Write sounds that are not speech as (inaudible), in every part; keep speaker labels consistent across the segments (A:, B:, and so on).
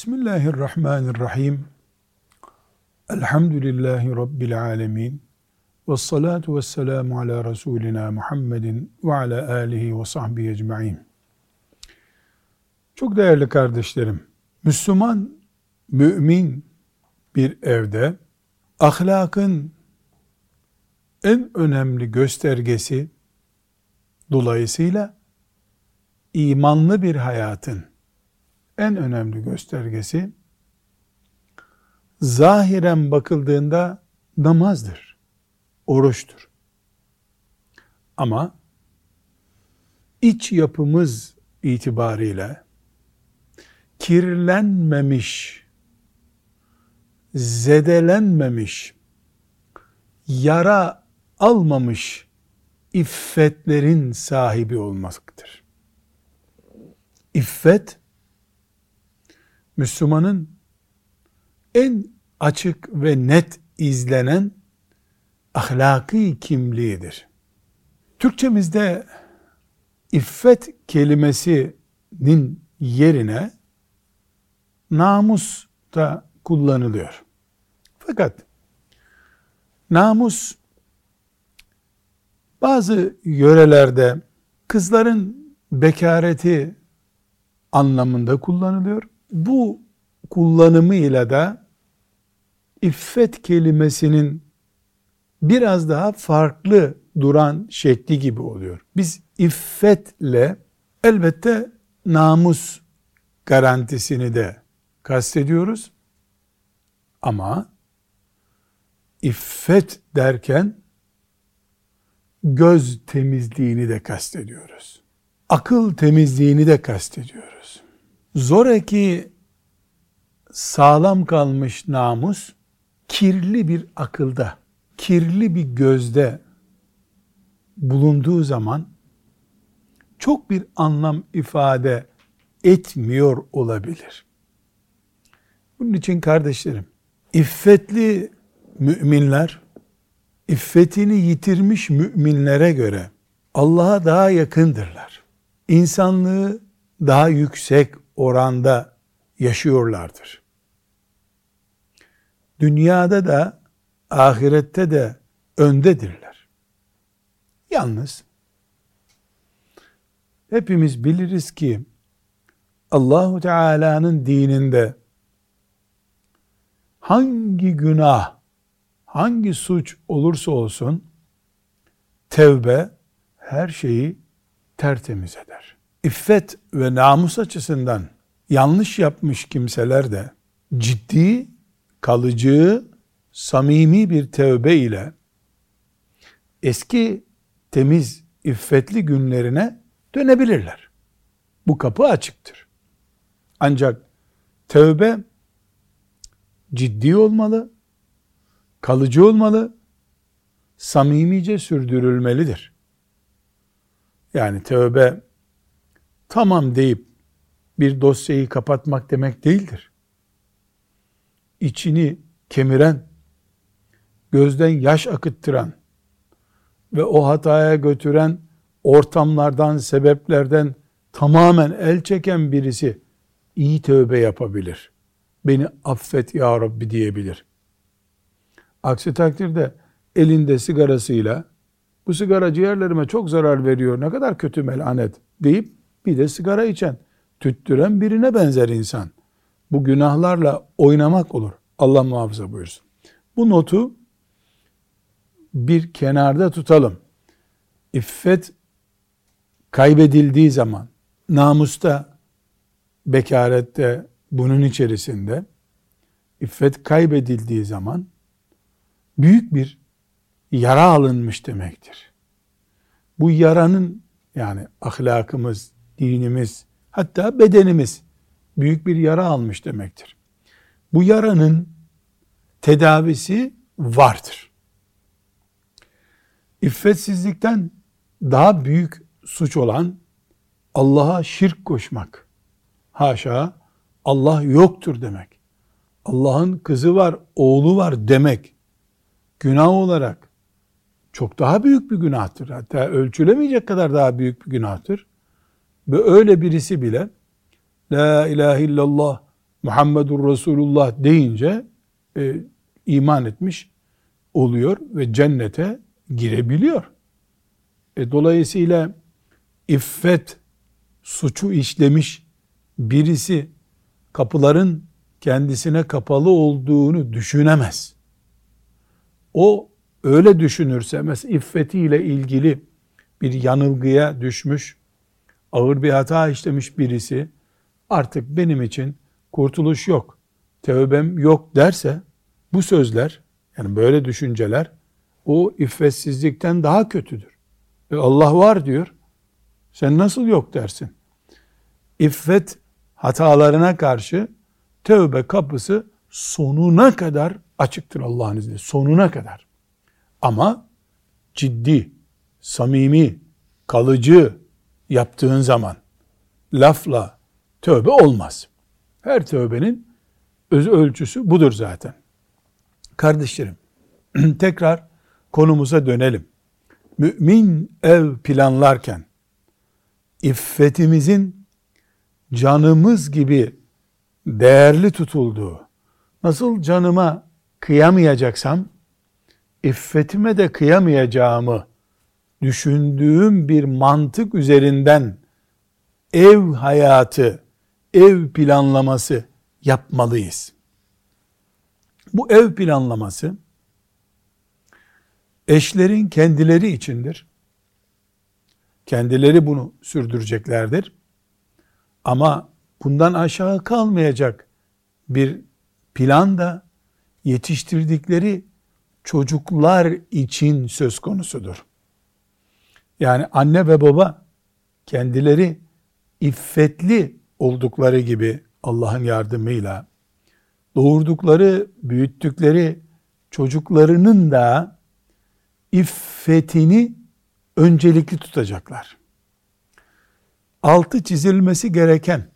A: Bismillahirrahmanirrahim. Elhamdülillahi Rabbil alemin. Ve salatu ve selamu ala Resulina Muhammedin ve ala alihi ve sahbihi ecma'in. Çok değerli kardeşlerim, Müslüman, mümin bir evde ahlakın en önemli göstergesi dolayısıyla imanlı bir hayatın en önemli göstergesi zahiren bakıldığında namazdır, oruçtur. Ama iç yapımız itibariyle kirlenmemiş, zedelenmemiş, yara almamış iffetlerin sahibi olmaktır. İffet Müslümanın en açık ve net izlenen ahlaki kimliğidir. Türkçemizde iffet kelimesinin yerine namus da kullanılıyor. Fakat namus bazı yörelerde kızların bekareti anlamında kullanılıyor bu kullanımıyla da iffet kelimesinin biraz daha farklı duran şekli gibi oluyor. Biz iffetle elbette namus garantisini de kastediyoruz. Ama iffet derken göz temizliğini de kastediyoruz. Akıl temizliğini de kastediyoruz. Zoraki sağlam kalmış namus kirli bir akılda, kirli bir gözde bulunduğu zaman çok bir anlam ifade etmiyor olabilir. Bunun için kardeşlerim, iffetli müminler, iffetini yitirmiş müminlere göre Allah'a daha yakındırlar. İnsanlığı daha yüksek oranda yaşıyorlardır. Dünyada da ahirette de öndedirler. Yalnız hepimiz biliriz ki Allahu Teala'nın dininde hangi günah, hangi suç olursa olsun tevbe her şeyi tertemiz eder. İffet ve namus açısından yanlış yapmış kimseler de ciddi, kalıcı, samimi bir tevbe ile eski temiz, iffetli günlerine dönebilirler. Bu kapı açıktır. Ancak tevbe ciddi olmalı, kalıcı olmalı, samimice sürdürülmelidir. Yani tövbe tamam deyip bir dosyayı kapatmak demek değildir. İçini kemiren, gözden yaş akıttıran ve o hataya götüren ortamlardan, sebeplerden tamamen el çeken birisi iyi tövbe yapabilir. Beni affet ya Rabbi diyebilir. Aksi takdirde elinde sigarasıyla bu sigara ciğerlerime çok zarar veriyor ne kadar kötü melanet deyip bir de sigara içen tüttüren birine benzer insan. Bu günahlarla oynamak olur. Allah muhafaza buyursun. Bu notu bir kenarda tutalım. İffet kaybedildiği zaman, namusta, bekarette, bunun içerisinde, iffet kaybedildiği zaman, büyük bir yara alınmış demektir. Bu yaranın, yani ahlakımız, dinimiz, Hatta bedenimiz büyük bir yara almış demektir. Bu yaranın tedavisi vardır. İffetsizlikten daha büyük suç olan Allah'a şirk koşmak. Haşa Allah yoktur demek. Allah'ın kızı var, oğlu var demek. Günah olarak çok daha büyük bir günahtır. Hatta ölçülemeyecek kadar daha büyük bir günahtır. Öyle birisi bile La ilahe illallah Muhammedur Resulullah deyince e, iman etmiş oluyor ve cennete girebiliyor. E, dolayısıyla iffet suçu işlemiş birisi kapıların kendisine kapalı olduğunu düşünemez. O öyle düşünürse mesela iffetiyle ilgili bir yanılgıya düşmüş, ağır bir hata işlemiş birisi artık benim için kurtuluş yok, tövbem yok derse bu sözler yani böyle düşünceler o iffetsizlikten daha kötüdür. E Allah var diyor. Sen nasıl yok dersin? İffet hatalarına karşı tövbe kapısı sonuna kadar açıktır Allah'ın izniyle. Sonuna kadar. Ama ciddi, samimi, kalıcı yaptığın zaman lafla tövbe olmaz. Her tövbenin öz ölçüsü budur zaten. Kardeşlerim, (clears throat) tekrar konumuza dönelim. Mümin ev planlarken iffetimizin canımız gibi değerli tutulduğu, nasıl canıma kıyamayacaksam, iffetime de kıyamayacağımı düşündüğüm bir mantık üzerinden ev hayatı, ev planlaması yapmalıyız. Bu ev planlaması eşlerin kendileri içindir. Kendileri bunu sürdüreceklerdir. Ama bundan aşağı kalmayacak bir plan da yetiştirdikleri çocuklar için söz konusudur. Yani anne ve baba kendileri iffetli oldukları gibi Allah'ın yardımıyla doğurdukları, büyüttükleri çocuklarının da iffetini öncelikli tutacaklar. Altı çizilmesi gereken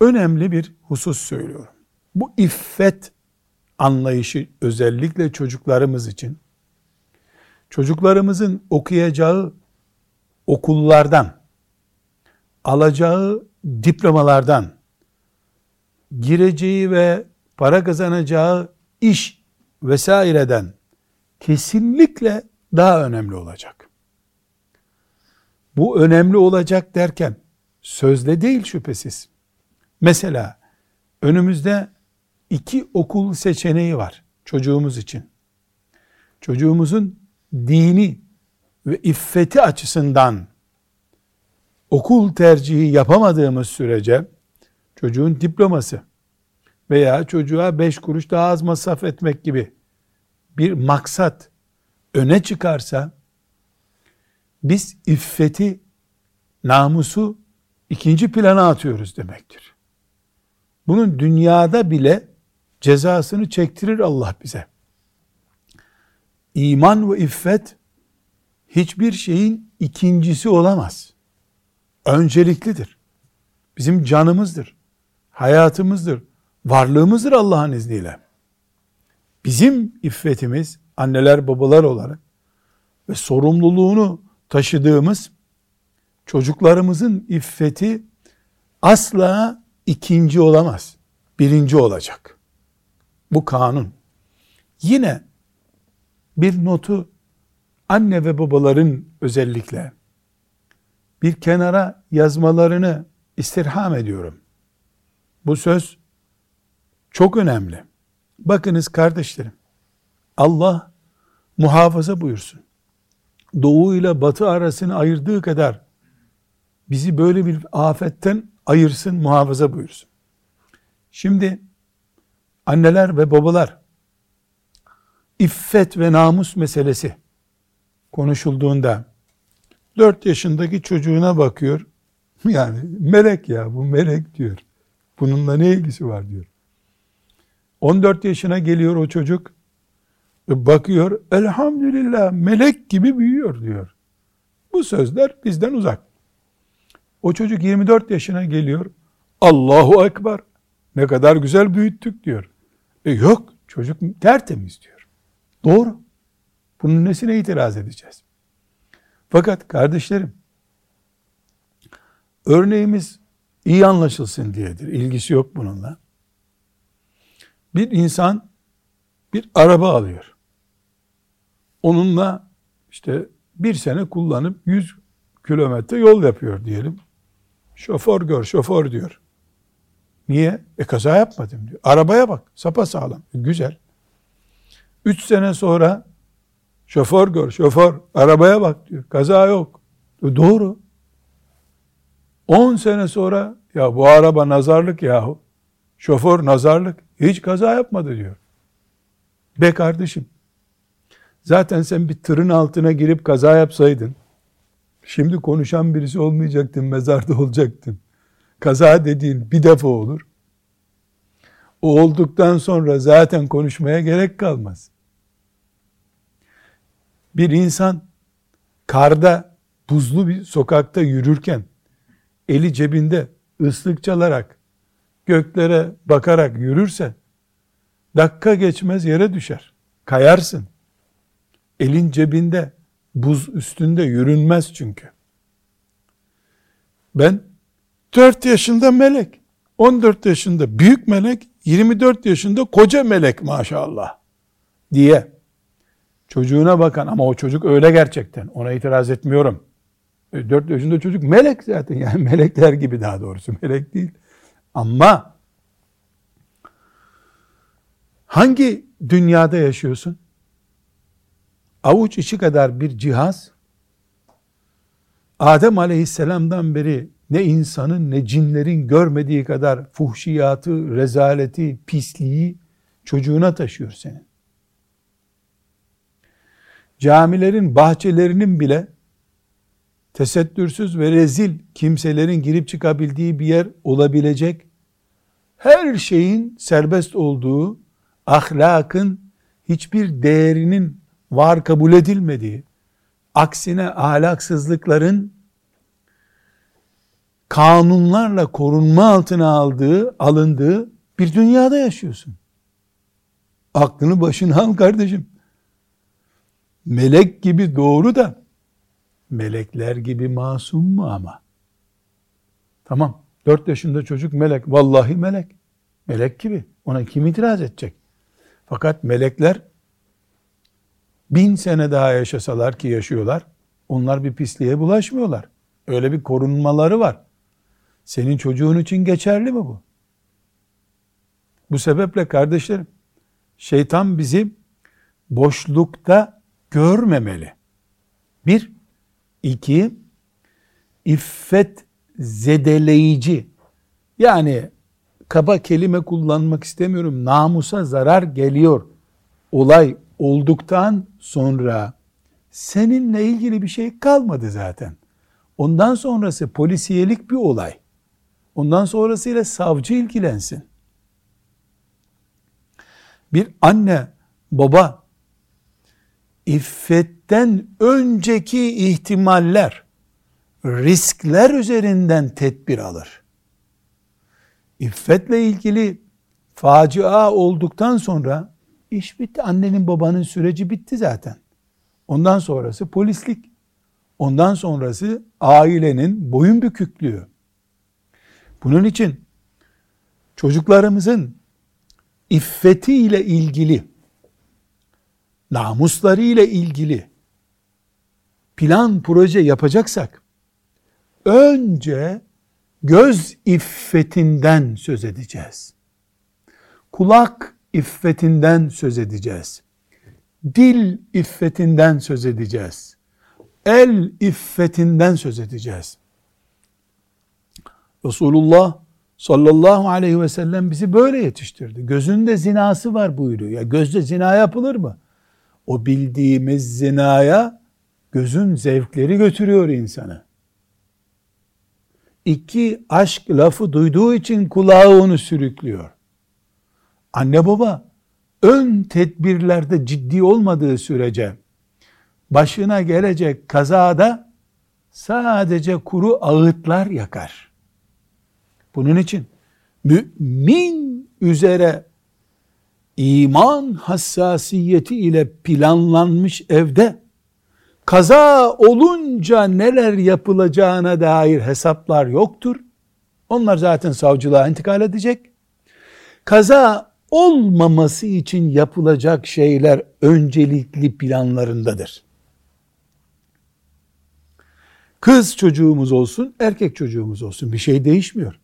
A: önemli bir husus söylüyorum. Bu iffet anlayışı özellikle çocuklarımız için çocuklarımızın okuyacağı okullardan alacağı diplomalardan gireceği ve para kazanacağı iş vesaireden kesinlikle daha önemli olacak. Bu önemli olacak derken sözde değil şüphesiz. Mesela önümüzde iki okul seçeneği var çocuğumuz için. Çocuğumuzun dini ve iffeti açısından okul tercihi yapamadığımız sürece çocuğun diploması veya çocuğa beş kuruş daha az masraf etmek gibi bir maksat öne çıkarsa biz iffeti, namusu ikinci plana atıyoruz demektir. Bunun dünyada bile cezasını çektirir Allah bize. İman ve iffet hiçbir şeyin ikincisi olamaz. Önceliklidir. Bizim canımızdır, hayatımızdır, varlığımızdır Allah'ın izniyle. Bizim iffetimiz anneler babalar olarak ve sorumluluğunu taşıdığımız çocuklarımızın iffeti asla ikinci olamaz. Birinci olacak. Bu kanun. Yine bir notu anne ve babaların özellikle bir kenara yazmalarını istirham ediyorum. Bu söz çok önemli. Bakınız kardeşlerim, Allah muhafaza buyursun. Doğu ile batı arasını ayırdığı kadar bizi böyle bir afetten ayırsın, muhafaza buyursun. Şimdi anneler ve babalar iffet ve namus meselesi konuşulduğunda 4 yaşındaki çocuğuna bakıyor. (laughs) Yani melek ya bu melek diyor. Bununla ne ilgisi var diyor. 14 yaşına geliyor o çocuk. Bakıyor elhamdülillah melek gibi büyüyor diyor. Bu sözler bizden uzak. O çocuk 24 yaşına geliyor. Allahu Ekber. Ne kadar güzel büyüttük diyor. E yok çocuk tertemiz diyor. Doğru. Bunun nesine itiraz edeceğiz? Fakat kardeşlerim örneğimiz iyi anlaşılsın diyedir. İlgisi yok bununla. Bir insan bir araba alıyor. Onunla işte bir sene kullanıp 100 kilometre yol yapıyor diyelim. Şoför gör, şoför diyor. Niye? E kaza yapmadım diyor. Arabaya bak, sapa sağlam. Güzel. Üç sene sonra şoför gör, şoför, arabaya bak diyor. Kaza yok. Doğru. On sene sonra ya bu araba nazarlık yahu. Şoför nazarlık. Hiç kaza yapmadı diyor. Be kardeşim. Zaten sen bir tırın altına girip kaza yapsaydın, şimdi konuşan birisi olmayacaktın, mezarda (laughs) olacaktın. Kaza dediğin bir defa olur. O olduktan sonra zaten konuşmaya gerek kalmaz. Bir insan karda, buzlu bir sokakta yürürken eli cebinde ıslık çalarak göklere bakarak yürürse dakika geçmez yere düşer. Kayarsın. Elin cebinde buz üstünde yürünmez çünkü. Ben 4 yaşında melek, 14 yaşında büyük melek, 24 yaşında koca melek maşallah diye çocuğuna bakan ama o çocuk öyle gerçekten ona itiraz etmiyorum. 4 e, yaşında çocuk melek zaten yani (laughs) melekler gibi daha doğrusu melek değil. Ama hangi dünyada yaşıyorsun? Avuç içi kadar bir cihaz Adem aleyhisselamdan beri ne insanın ne cinlerin görmediği kadar fuhşiyatı, rezaleti, pisliği çocuğuna taşıyor senin. Camilerin bahçelerinin bile tesettürsüz ve rezil kimselerin girip çıkabildiği bir yer olabilecek her şeyin serbest olduğu, ahlakın hiçbir değerinin var kabul edilmediği, aksine ahlaksızlıkların kanunlarla korunma altına aldığı, alındığı bir dünyada yaşıyorsun. Aklını başına al kardeşim. Melek gibi doğru da melekler gibi masum mu ama? Tamam. Dört yaşında çocuk melek. Vallahi melek. Melek gibi. Ona kim itiraz edecek? Fakat melekler bin sene daha yaşasalar ki yaşıyorlar. Onlar bir pisliğe bulaşmıyorlar. Öyle bir korunmaları var. Senin çocuğun için geçerli mi bu? Bu sebeple kardeşlerim, şeytan bizi boşlukta görmemeli. Bir, iki, iffet zedeleyici, yani kaba kelime kullanmak istemiyorum, namusa zarar geliyor olay olduktan sonra seninle ilgili bir şey kalmadı zaten. Ondan sonrası polisiyelik bir olay. Ondan sonrasıyla savcı ilgilensin. Bir anne, baba iffetten önceki ihtimaller, riskler üzerinden tedbir alır. İffetle ilgili facia olduktan sonra iş bitti. Annenin babanın süreci bitti zaten. Ondan sonrası polislik. Ondan sonrası ailenin boyun büküklüğü. Bunun için çocuklarımızın iffeti ile ilgili, namusları ile ilgili plan, proje yapacaksak, önce göz iffetinden söz edeceğiz. Kulak iffetinden söz edeceğiz. Dil iffetinden söz edeceğiz. El iffetinden söz edeceğiz. Resulullah sallallahu aleyhi ve sellem bizi böyle yetiştirdi. Gözünde zinası var buyuruyor. Ya gözde zina yapılır mı? O bildiğimiz zinaya gözün zevkleri götürüyor insanı. İki aşk lafı duyduğu için kulağı onu sürüklüyor. Anne baba ön tedbirlerde ciddi olmadığı sürece başına gelecek kazada sadece kuru ağıtlar yakar. Bunun için mümin üzere iman hassasiyeti ile planlanmış evde kaza olunca neler yapılacağına dair hesaplar yoktur. Onlar zaten savcılığa intikal edecek. Kaza olmaması için yapılacak şeyler öncelikli planlarındadır. Kız çocuğumuz olsun, erkek çocuğumuz olsun bir şey değişmiyor.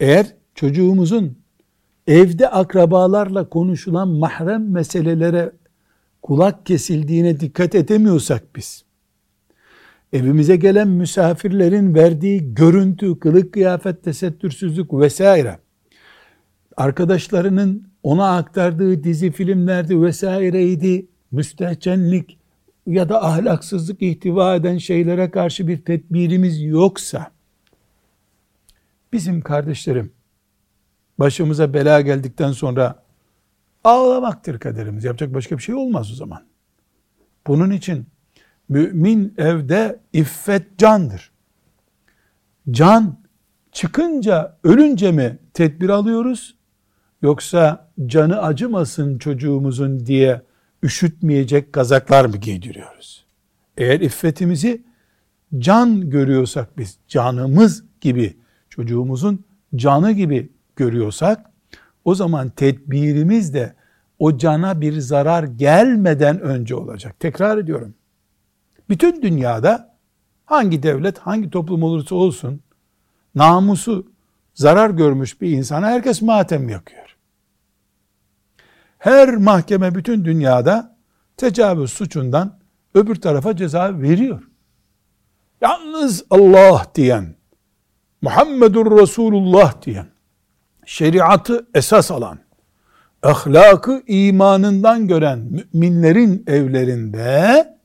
A: Eğer çocuğumuzun evde akrabalarla konuşulan mahrem meselelere kulak kesildiğine dikkat edemiyorsak biz, evimize gelen misafirlerin verdiği görüntü, kılık kıyafet, tesettürsüzlük vesaire, arkadaşlarının ona aktardığı dizi filmlerdi vesaireydi, müstehcenlik ya da ahlaksızlık ihtiva eden şeylere karşı bir tedbirimiz yoksa, bizim kardeşlerim, başımıza bela geldikten sonra ağlamaktır kaderimiz. Yapacak başka bir şey olmaz o zaman. Bunun için mümin evde iffet candır. Can çıkınca ölünce mi tedbir alıyoruz? Yoksa canı acımasın çocuğumuzun diye üşütmeyecek kazaklar mı giydiriyoruz? Eğer iffetimizi can görüyorsak biz canımız gibi çocuğumuzun canı gibi görüyorsak o zaman tedbirimiz de o cana bir zarar gelmeden önce olacak. Tekrar ediyorum. Bütün dünyada hangi devlet, hangi toplum olursa olsun namusu zarar görmüş bir insana herkes matem yakıyor. Her mahkeme bütün dünyada tecavüz suçundan öbür tarafa ceza veriyor. Yalnız Allah diyen, Muhammedur Resulullah diyen, şeriatı esas alan, ahlakı imanından gören müminlerin evlerinde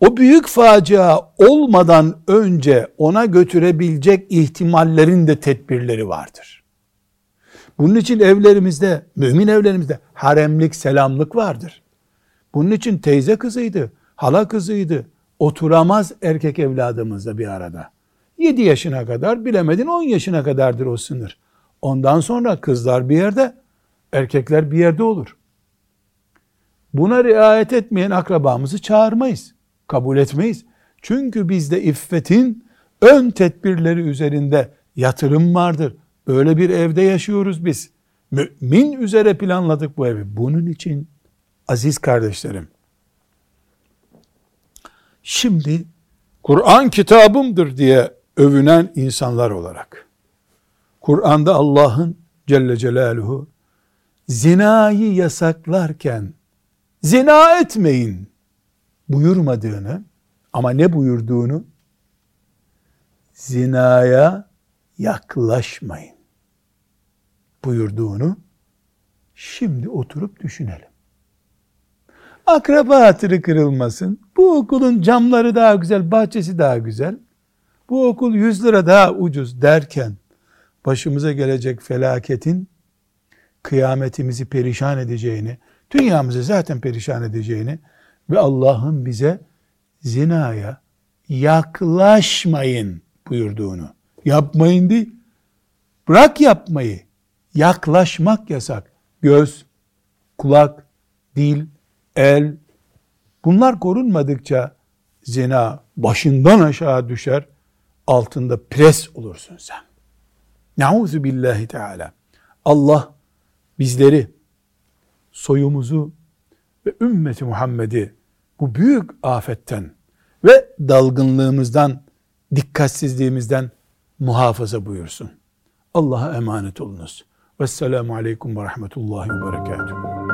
A: o büyük facia olmadan önce ona götürebilecek ihtimallerin de tedbirleri vardır. Bunun için evlerimizde, mümin evlerimizde haremlik, selamlık vardır. Bunun için teyze kızıydı, hala kızıydı, oturamaz erkek evladımızla bir arada. 7 yaşına kadar bilemedin 10 yaşına kadardır o sınır. Ondan sonra kızlar bir yerde, erkekler bir yerde olur. Buna riayet etmeyen akrabamızı çağırmayız. Kabul etmeyiz. Çünkü bizde iffetin ön tedbirleri üzerinde yatırım vardır. Böyle bir evde yaşıyoruz biz. Mümin üzere planladık bu evi. Bunun için aziz kardeşlerim, şimdi Kur'an kitabımdır diye övünen insanlar olarak, Kur'an'da Allah'ın Celle Celaluhu zinayı yasaklarken zina etmeyin buyurmadığını ama ne buyurduğunu zinaya yaklaşmayın buyurduğunu şimdi oturup düşünelim. Akraba hatırı kırılmasın. Bu okulun camları daha güzel, bahçesi daha güzel. Bu okul 100 lira daha ucuz derken başımıza gelecek felaketin kıyametimizi perişan edeceğini, dünyamızı zaten perişan edeceğini ve Allah'ın bize zinaya yaklaşmayın buyurduğunu. Yapmayın değil. Bırak yapmayı. Yaklaşmak yasak. Göz, kulak, dil, el bunlar korunmadıkça zina başından aşağı düşer. Altında pres olursun sen. Nauzu billahi teala. Allah bizleri, soyumuzu ve ümmeti Muhammed'i bu büyük afetten ve dalgınlığımızdan, dikkatsizliğimizden muhafaza buyursun. Allah'a emanet olunuz. Vesselamu aleyküm ve rahmetullahi ve berekatuhu.